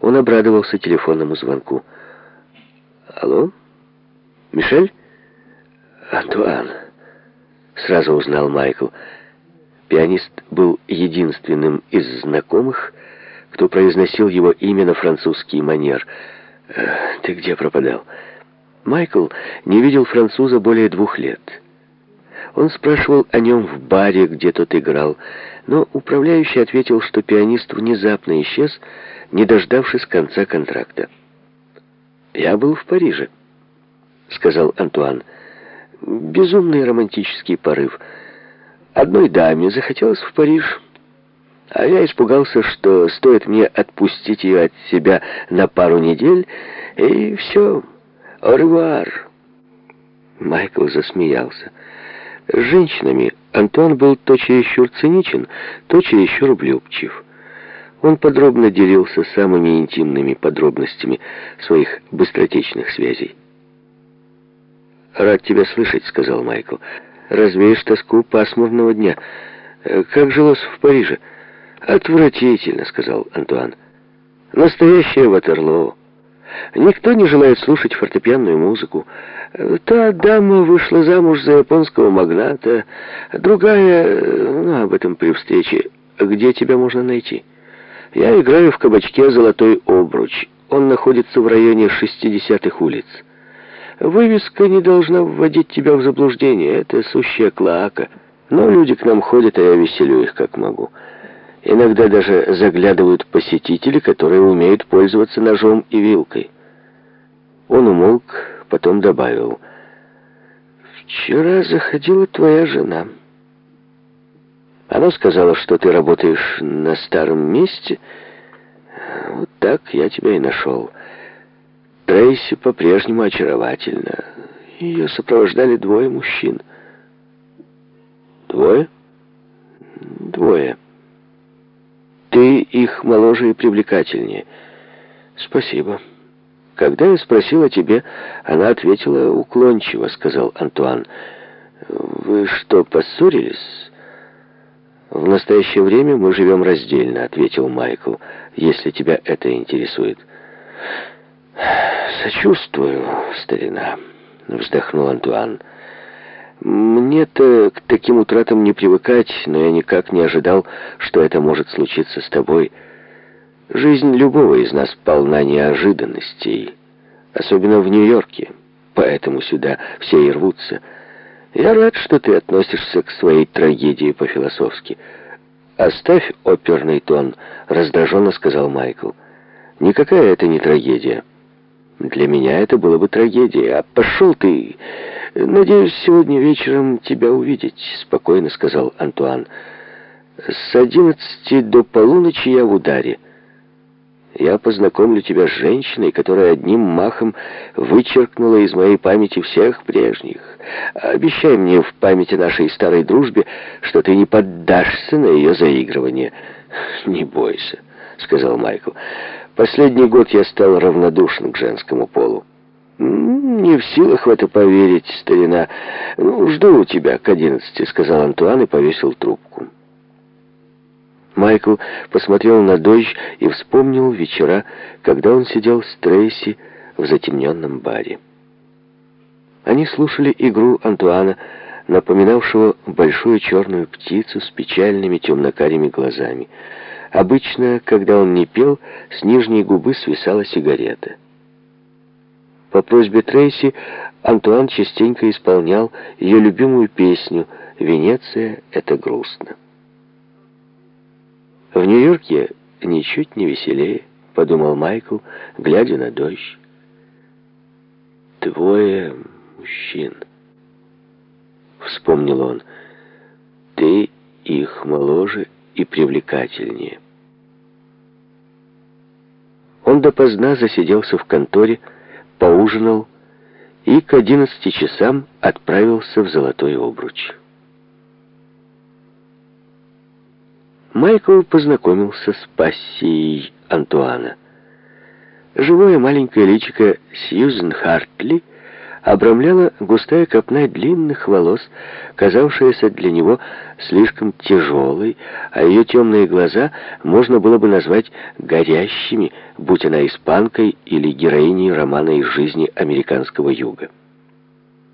Он обрадовался телефонному звонку. «Алло? Мишель?» «Антуан», — сразу узнал Майкл. Пианист был единственным из знакомых, кто произносил его имя на французский манер. «Э, «Ты где пропадал?» Майкл не видел француза более двух лет. Он спрашивал о нем в баре, где тот играл, но управляющий ответил, что пианист внезапно исчез, не дождавшись конца контракта. «Я был в Париже», — сказал Антуан. «Безумный романтический порыв. Одной даме захотелось в Париж». А я испугался, что стоит мне отпустить ее от себя на пару недель, и все, «Орвар!» Майкл засмеялся. С женщинами Антуан был то чересчур циничен, то чересчур влюбчив. Он подробно делился самыми интимными подробностями своих быстротечных связей. «Рад тебя слышать», — сказал Майкл. «Развеешь тоску пасмурного дня. Как жилось в Париже?» «Отвратительно», — сказал Антуан. «Настоящее Ватерлоо». Никто не желает слушать фортепианную музыку. Та дама вышла замуж за японского магната, другая, ну, об этом при встрече. Где тебя можно найти? Я играю в кабачке «Золотой обруч». Он находится в районе 60-х улиц. Вывеска не должна вводить тебя в заблуждение. Это сущая клоака. Но люди к нам ходят, а я веселю их как могу. Иногда даже заглядывают посетители, которые умеют пользоваться ножом и вилкой. Он умолк, потом добавил. «Вчера заходила твоя жена. Она сказала, что ты работаешь на старом месте. Вот так я тебя и нашел. Трейси по-прежнему очаровательна. Ее сопровождали двое мужчин». «Двое?» «Двое». Ты их моложе и привлекательнее. Спасибо. Когда я спросил о тебе, она ответила уклончиво, сказал Антуан. Вы что, поссорились? В настоящее время мы живем раздельно, ответил Майкл, если тебя это интересует. Сочувствую, старина, вздохнул Антуан. Мне-то к таким утратам не привыкать, но я никак не ожидал, что это может случиться с тобой. Жизнь любого из нас полна неожиданностей, особенно в Нью-Йорке, поэтому сюда все и рвутся. Я рад, что ты относишься к своей трагедии по-философски. «Оставь оперный тон», — раздраженно сказал Майкл. «Никакая это не трагедия». «Для меня это было бы трагедия. А пошел ты...» «Надеюсь, сегодня вечером тебя увидеть», — спокойно сказал Антуан. «С одиннадцати до полуночи я в ударе. Я познакомлю тебя с женщиной, которая одним махом вычеркнула из моей памяти всех прежних. Обещай мне в памяти нашей старой дружбе, что ты не поддашься на ее заигрывание». «Не бойся», — сказал Майкл. «Последний год я стал равнодушен к женскому полу». «Не в силах в это поверить, старина. Ну, жду тебя к одиннадцати», — сказал Антуан и повесил трубку. Майкл посмотрел на дождь и вспомнил вечера, когда он сидел с Трейси в затемненном баре. Они слушали игру Антуана, напоминавшего большую черную птицу с печальными темно-карими глазами. Обычно, когда он не пел, с нижней губы свисала сигарета. По просьбе Трейси Антуан частенько исполнял ее любимую песню «Венеция — это грустно». В Нью-Йорке ничуть не веселее, подумал Майкл, глядя на дождь. Двое мужчин. Вспомнил он. Ты их моложе и привлекательнее. Он допоздна засиделся в конторе, поужинал и к одиннадцати часам отправился в Золотой Обруч. Майкл познакомился с пассией Антуана. Живое маленькое личико Сьюзен Хартли обрамляла густая копна длинных волос, казавшаяся для него слишком тяжелой, а ее темные глаза можно было бы назвать горящими, будь она испанкой или героиней романа из жизни американского юга.